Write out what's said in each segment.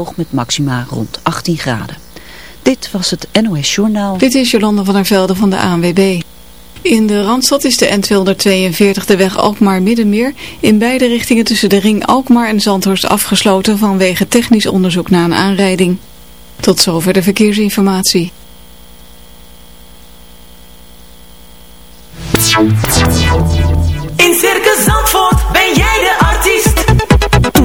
Hoog met maxima rond 18 graden. Dit was het NOS Journaal. Dit is Jolanda van der Velde van de ANWB. In de Randstad is de N242 de weg Alkmaar-Middenmeer in beide richtingen tussen de ring Alkmaar en Zandhorst afgesloten vanwege technisch onderzoek na een aanrijding. Tot zover de verkeersinformatie. In Circus Zandvoort ben jij.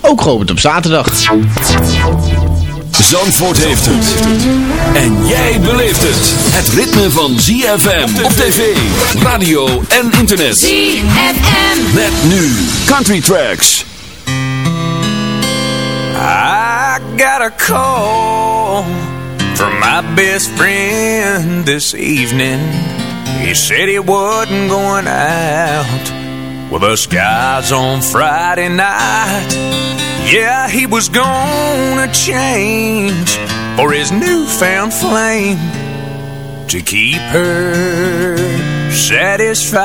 ook geopend op zaterdag. Zandvoort heeft het. En jij beleeft het. Het ritme van ZFM op tv, radio en internet. ZFM. Met nu Country Tracks. I got a call from my best friend this evening. He said he wasn't going out with us guys on Friday night. Yeah, he was gonna change for his newfound flame to keep her satisfied.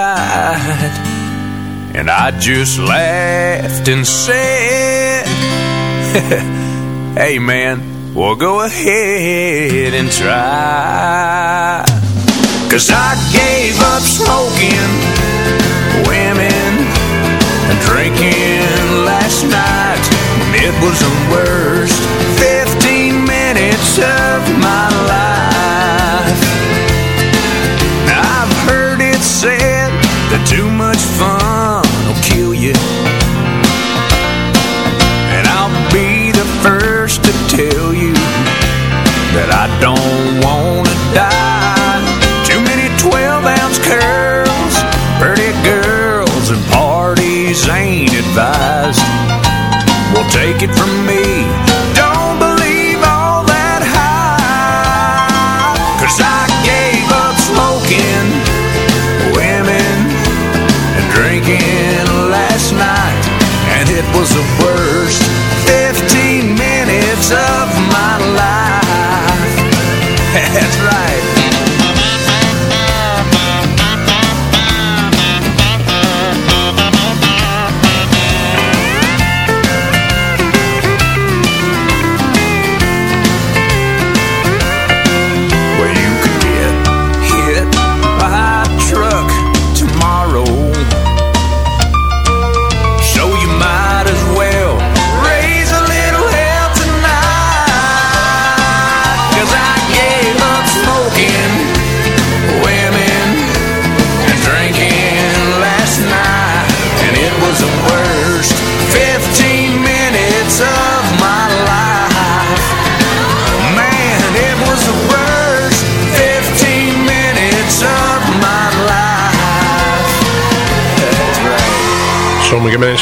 And I just laughed and said, Hey man, well go ahead and try. Cause I gave up smoking, drinking last night. It was the worst 15 minutes of my life. I've heard it said that too much fun will kill you. And I'll be the first to tell you that I don't it from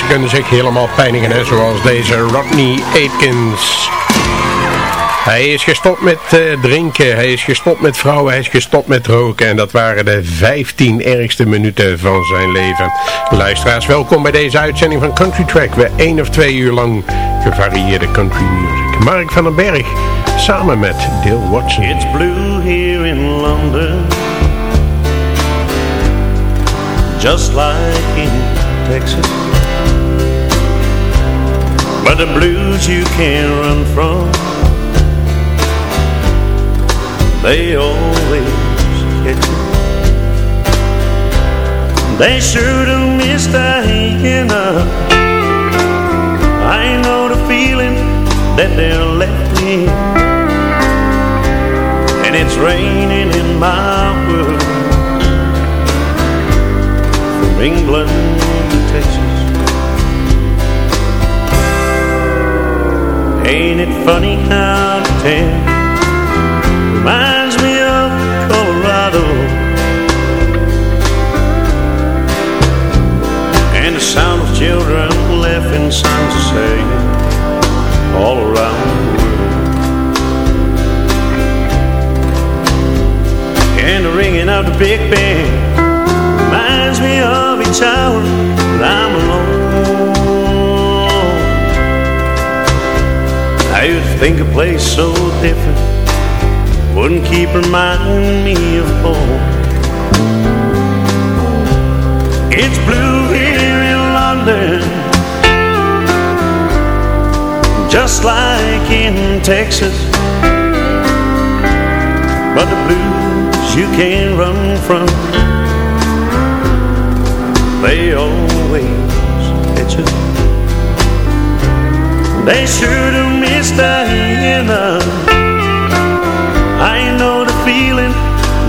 kunnen zich helemaal pijnigen, hè, zoals deze Rodney Aitkins. Hij is gestopt met eh, drinken, hij is gestopt met vrouwen, hij is gestopt met roken. En dat waren de 15 ergste minuten van zijn leven. Luisteraars, welkom bij deze uitzending van Country Track. We één of twee uur lang gevarieerde country music. Mark van den Berg, samen met Dale Watson. It's blue here in London just like in Texas. But the blues you can't run from, they always catch you. They sure do miss Diana. I know the feeling that they're left me, and it's raining in my world. From England to Texas. Ain't it funny how the tan reminds me of Colorado. And the sound of children laughing songs to sing all around the world. And the ringing of the big band reminds me of each hour that I'm alone. I would think a place so different wouldn't keep reminding me of home. It's blue here in London, just like in Texas. But the blues you can't run from they always catch us. They sure do miss Diana. I know the feeling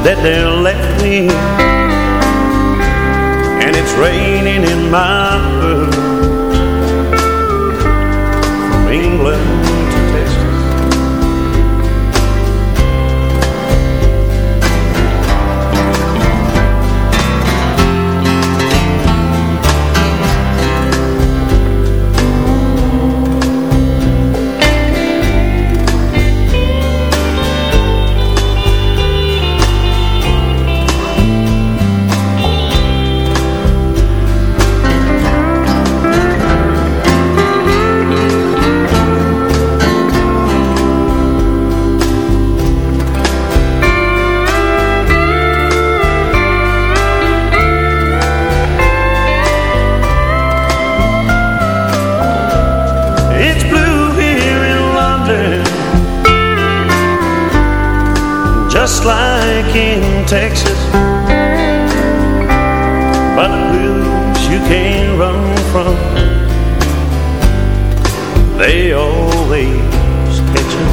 that they're left me, and it's raining in my Texas. By the blues you can't run from They always catch you.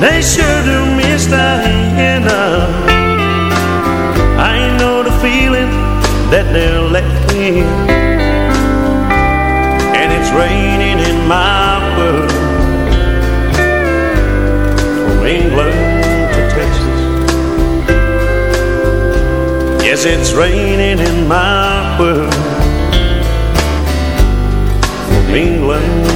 They sure do miss Diana I know the feeling that they're left me And it's raining in my world. From England Yes, it's raining in my world. From England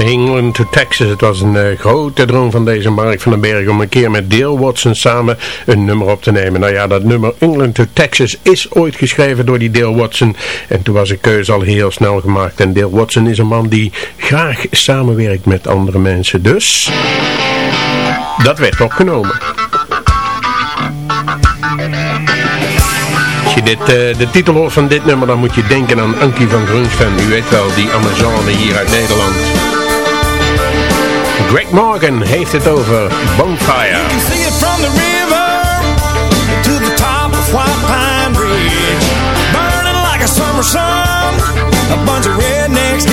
England to Texas. Het was een uh, grote droom van deze Mark van den Berg om een keer met Dale Watson samen een nummer op te nemen. Nou ja, dat nummer England to Texas is ooit geschreven door die Dale Watson. En toen was een keuze al heel snel gemaakt. En Dale Watson is een man die graag samenwerkt met andere mensen. Dus, dat werd opgenomen. Als je dit, uh, de titel hoort van dit nummer, dan moet je denken aan Ankie van Grunsven. U weet wel, die Amazone hier uit Nederland. Greg Morgan heeft het over Bonfire. You can see it from the river to the top of White Pine. Burning like a summer sun. A bunch of rednecks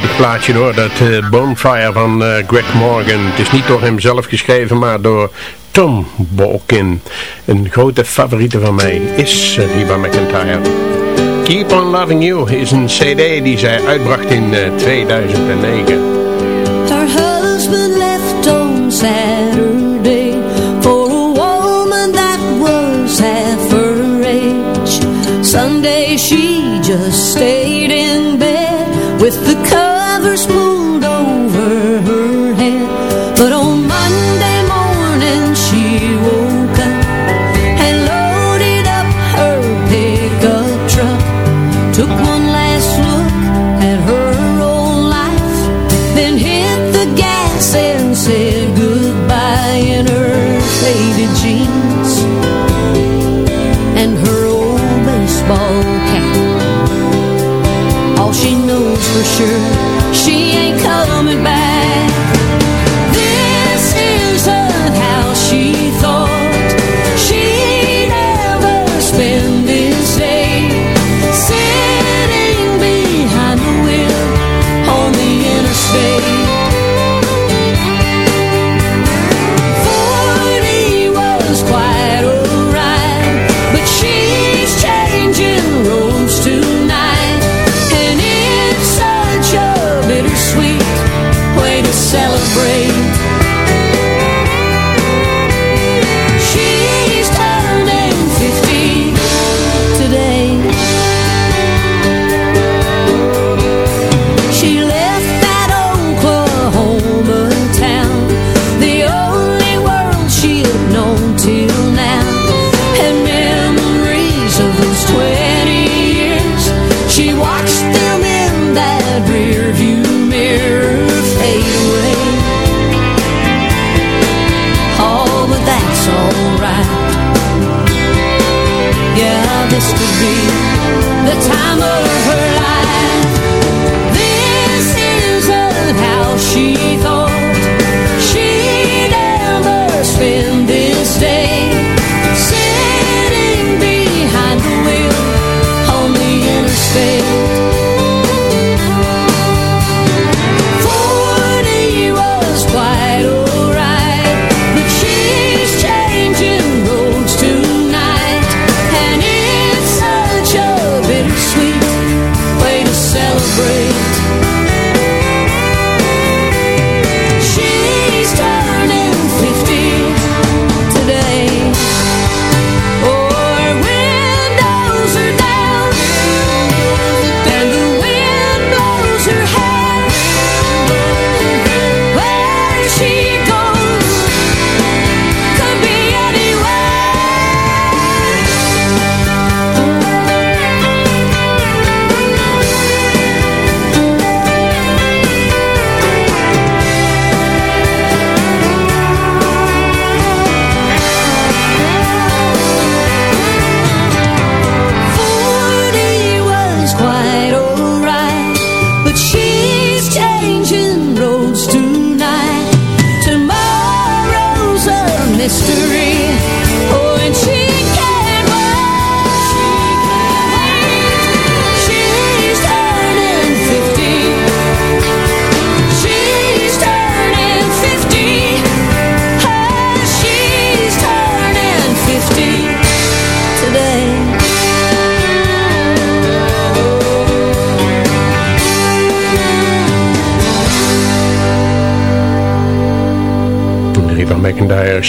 pittig plaatje door, dat eh, Bonfire van eh, Greg Morgan. Het is niet door hem zelf geschreven, maar door Tom Balkin. Een grote favoriete van mij is uh, Reba McIntyre. Keep on Loving You is een cd die zij uitbracht in 2009. Husband left. ball cap. All she knows for sure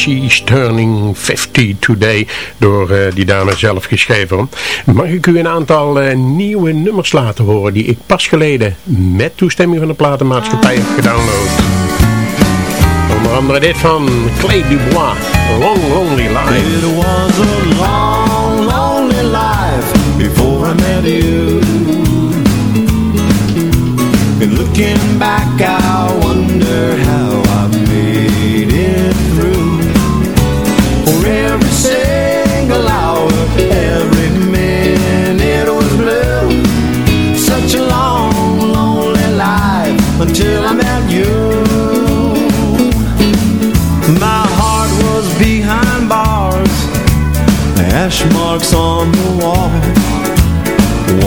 She's Turning 50 Today door eh, die dame zelf geschreven. Mag ik u een aantal eh, nieuwe nummers laten horen die ik pas geleden met toestemming van de platenmaatschappij heb gedownload. Onder andere dit van Clay Dubois, Long Lonely Life. It was a long lonely life before I met you. And looking back Hash marks on the wall.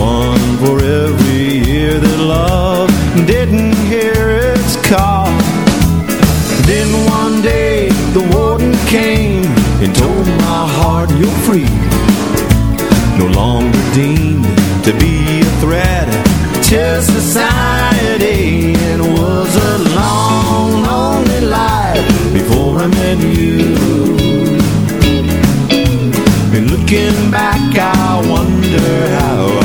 One for every year that love Didn't hear its call. Then one day the warden came And told my heart you're free. No longer deemed to be a threat. To society It was a long, lonely life Before I met you. Looking back, I wonder how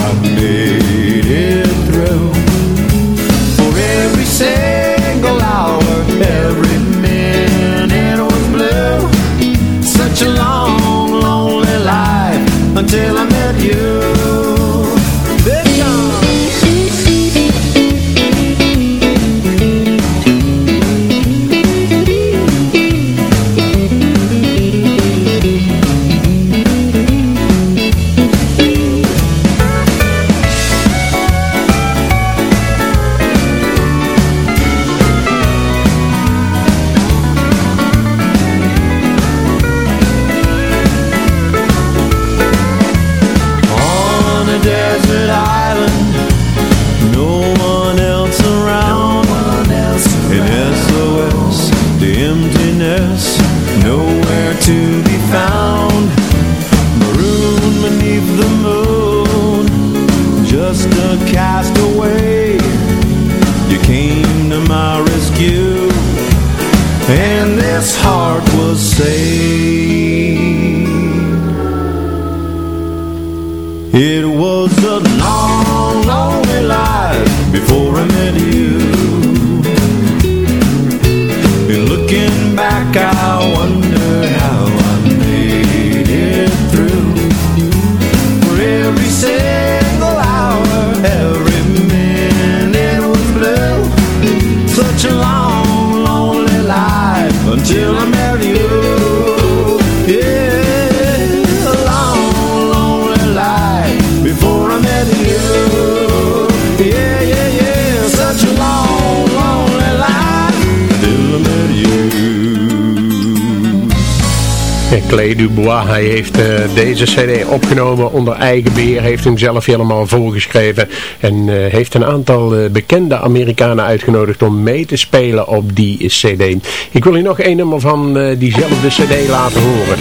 Clay Dubois, heeft eh, deze cd opgenomen onder eigen beheer, heeft hem zelf helemaal voorgeschreven en eh, heeft een aantal eh, bekende Amerikanen uitgenodigd om mee te spelen op die cd. Ik wil u nog één nummer van diezelfde cd laten horen.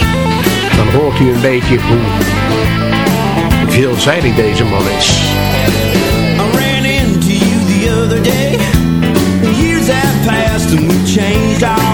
Dan hoort u een beetje hoe veelzijdig deze man is. I ran into you the other day. Years have passed and we changed our.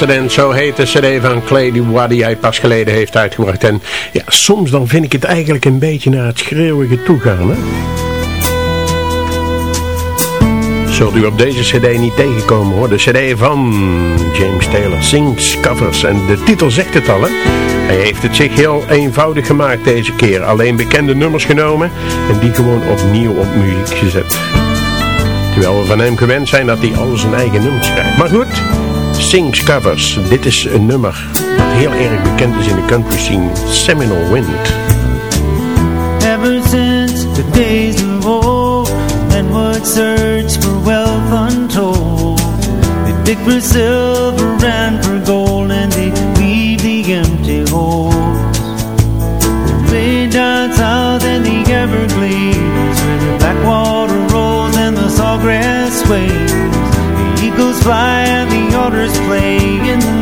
Accident, zo heet de cd van Clay die hij pas geleden heeft uitgebracht. En ja, soms dan vind ik het eigenlijk een beetje naar het schreeuwige toe gaan, hè? Zult u op deze cd niet tegenkomen hoor. De cd van James Taylor Sings Covers. En de titel zegt het al hè. Hij heeft het zich heel eenvoudig gemaakt deze keer. Alleen bekende nummers genomen en die gewoon opnieuw op muziek gezet. Terwijl we van hem gewend zijn dat hij al zijn eigen nummers schrijft. Maar goed, Sings Covers. Dit is een nummer dat heel erg bekend is in de country scene. Seminole Wind. Ever since the days of old Men would search for wealth untold They dig for silver and for gold And they leave the empty holes Way down south in the Everglades Where the backwater rolls and the sawgrass eagles fly and the otters play In the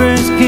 neighbor's.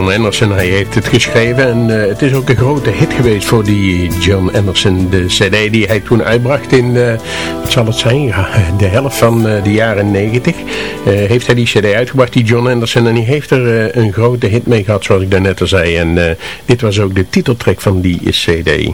John Anderson, hij heeft het geschreven en eh, het is ook een grote hit geweest voor die John Anderson. De cd die hij toen uitbracht in, eh, wat zal het zijn, de helft van eh, de jaren 90. heeft hij die cd uitgebracht, die John Anderson, en die heeft er een grote hit mee gehad zoals ik daarnet al zei. En dit was ook de titeltrack van die cd.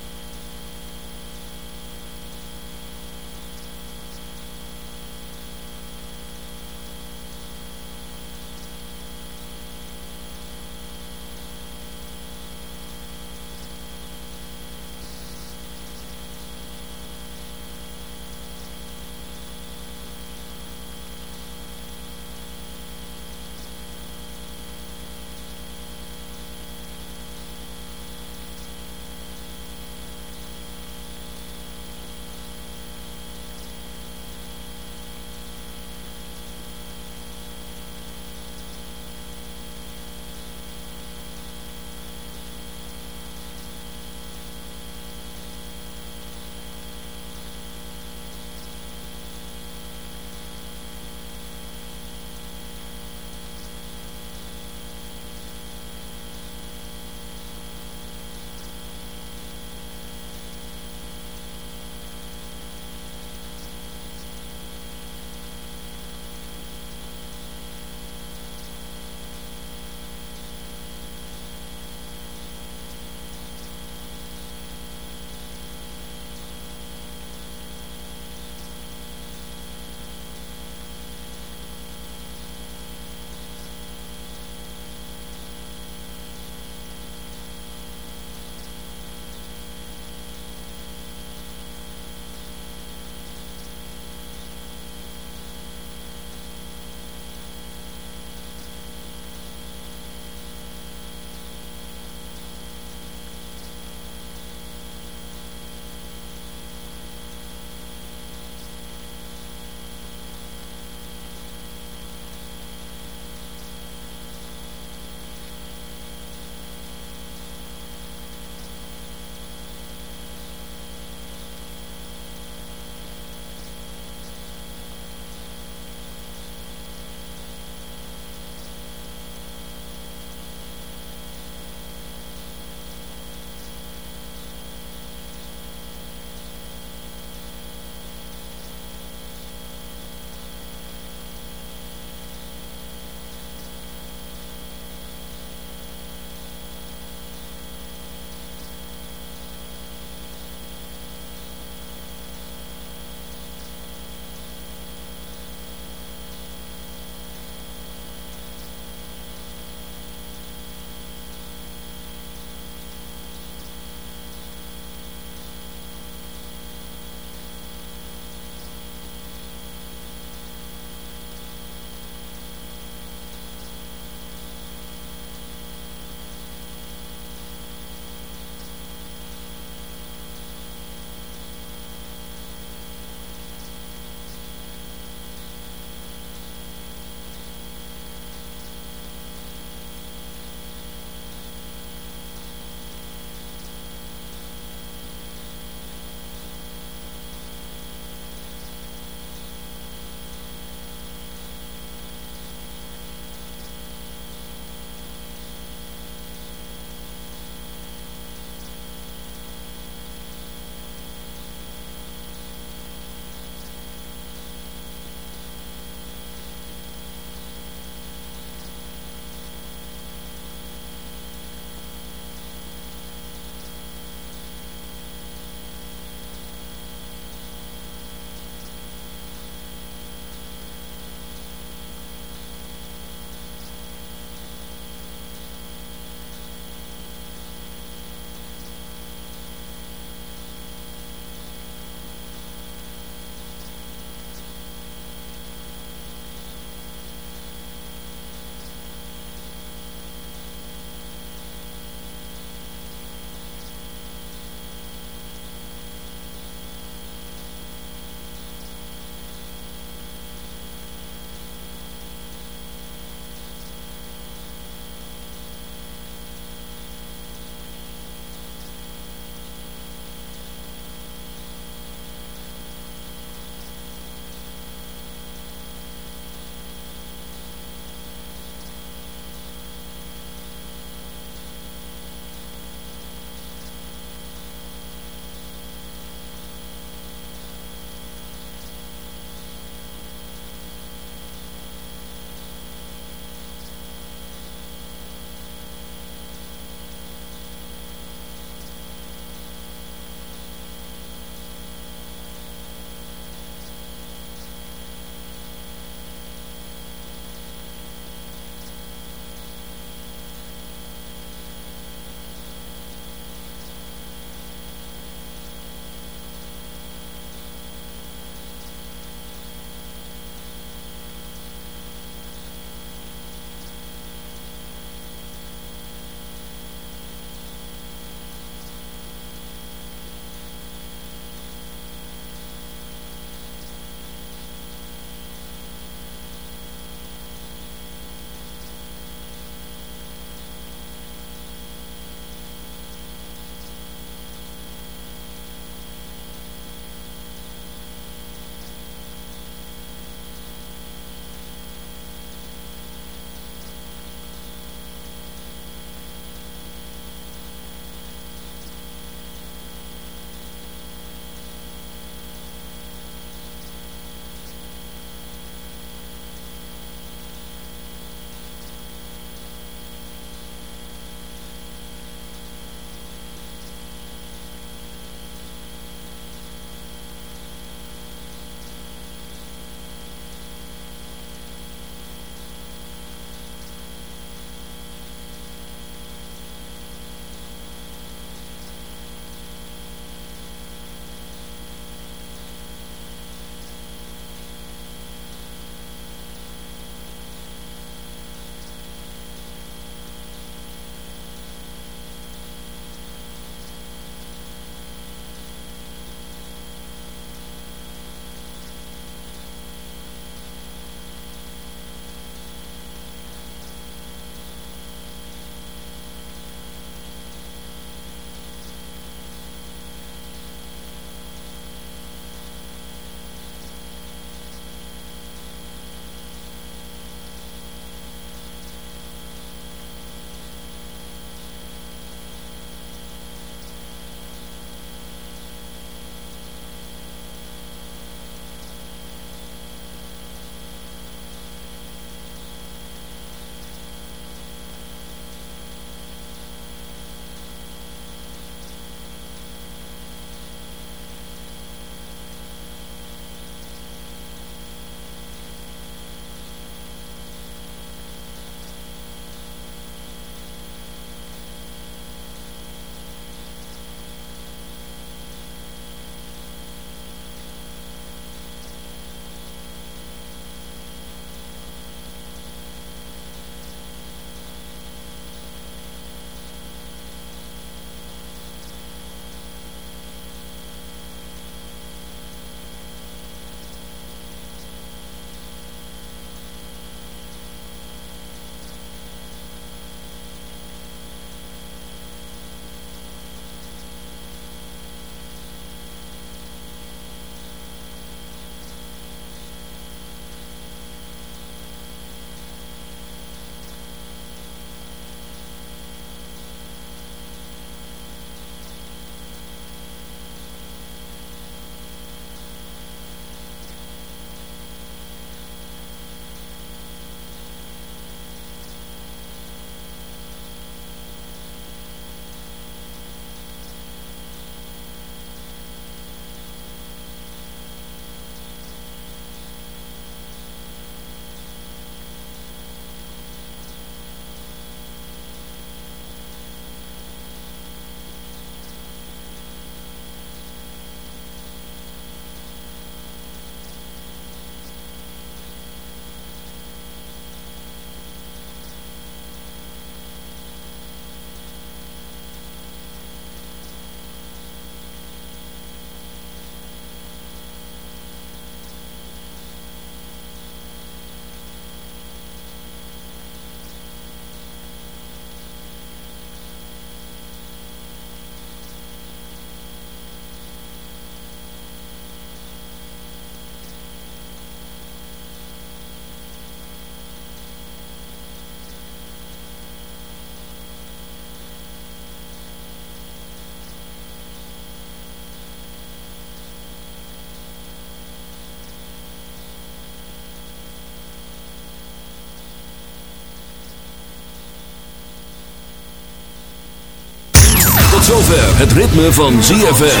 Zover het ritme van ZFM.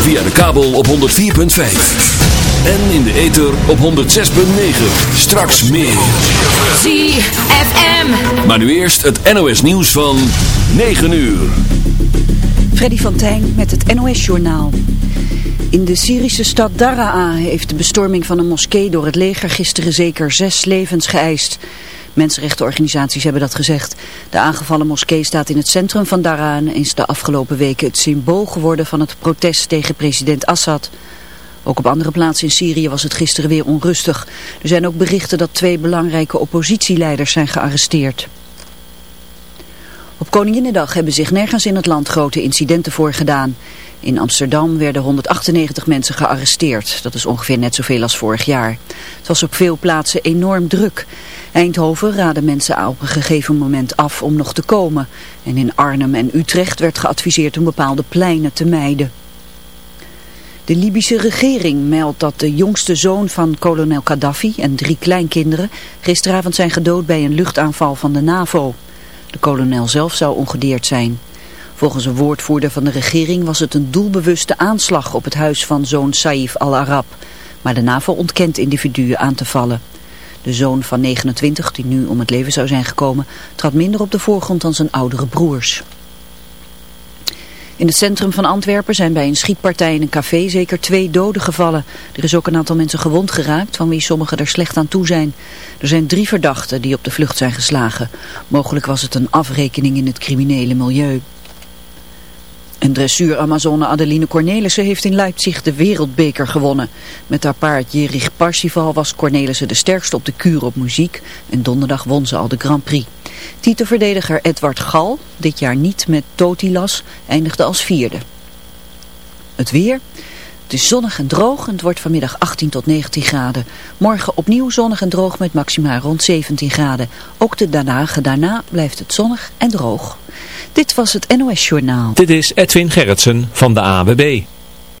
Via de kabel op 104.5. En in de ether op 106.9. Straks meer. ZFM. Maar nu eerst het NOS nieuws van 9 uur. Freddy van Tijn met het NOS-journaal. In de Syrische stad Daraa heeft de bestorming van een moskee door het leger gisteren zeker zes levens geëist. Mensenrechtenorganisaties hebben dat gezegd. De aangevallen moskee staat in het centrum van Daraa en is de afgelopen weken het symbool geworden van het protest tegen president Assad. Ook op andere plaatsen in Syrië was het gisteren weer onrustig. Er zijn ook berichten dat twee belangrijke oppositieleiders zijn gearresteerd. Op Koninginnedag hebben zich nergens in het land grote incidenten voorgedaan. In Amsterdam werden 198 mensen gearresteerd. Dat is ongeveer net zoveel als vorig jaar. Het was op veel plaatsen enorm druk. Eindhoven raadde mensen op een gegeven moment af om nog te komen. En in Arnhem en Utrecht werd geadviseerd om bepaalde pleinen te mijden. De Libische regering meldt dat de jongste zoon van kolonel Gaddafi en drie kleinkinderen gisteravond zijn gedood bij een luchtaanval van de NAVO. De kolonel zelf zou ongedeerd zijn. Volgens een woordvoerder van de regering was het een doelbewuste aanslag op het huis van zoon Saif al-Arab. Maar de NAVO ontkent individuen aan te vallen. De zoon van 29, die nu om het leven zou zijn gekomen, trad minder op de voorgrond dan zijn oudere broers. In het centrum van Antwerpen zijn bij een schietpartij in een café zeker twee doden gevallen. Er is ook een aantal mensen gewond geraakt, van wie sommigen er slecht aan toe zijn. Er zijn drie verdachten die op de vlucht zijn geslagen. Mogelijk was het een afrekening in het criminele milieu. En dressuur-Amazone Adeline Cornelissen heeft in Leipzig de wereldbeker gewonnen. Met haar paard Jerich Parsifal was Cornelissen de sterkste op de kuur op muziek en donderdag won ze al de Grand Prix. Titelverdediger Edward Gal, dit jaar niet met Totilas, eindigde als vierde. Het weer... Het is zonnig en droog en het wordt vanmiddag 18 tot 19 graden. Morgen opnieuw zonnig en droog met maximaal rond 17 graden. Ook de dagen daarna blijft het zonnig en droog. Dit was het NOS Journaal. Dit is Edwin Gerritsen van de AWB.